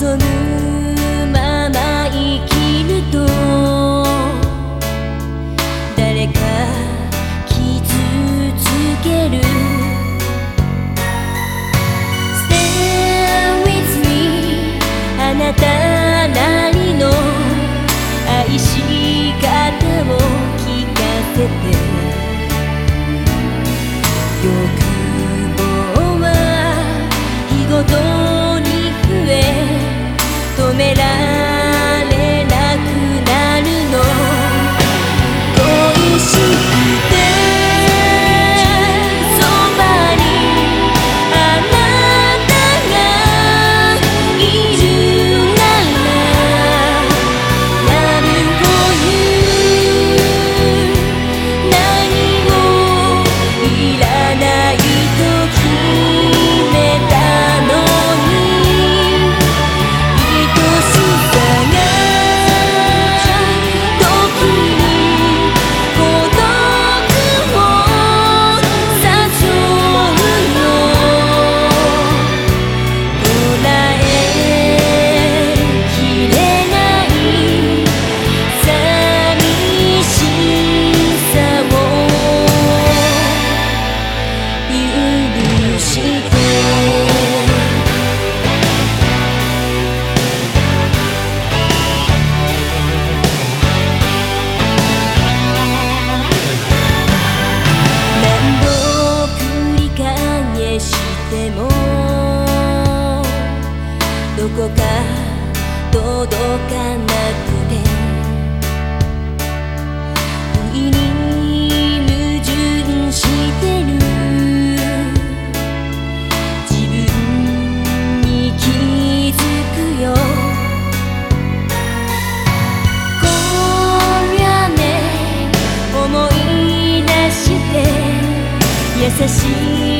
dönüp どか届かなくて。にしてる。自分に気づくよ。こりゃね思い出して優しい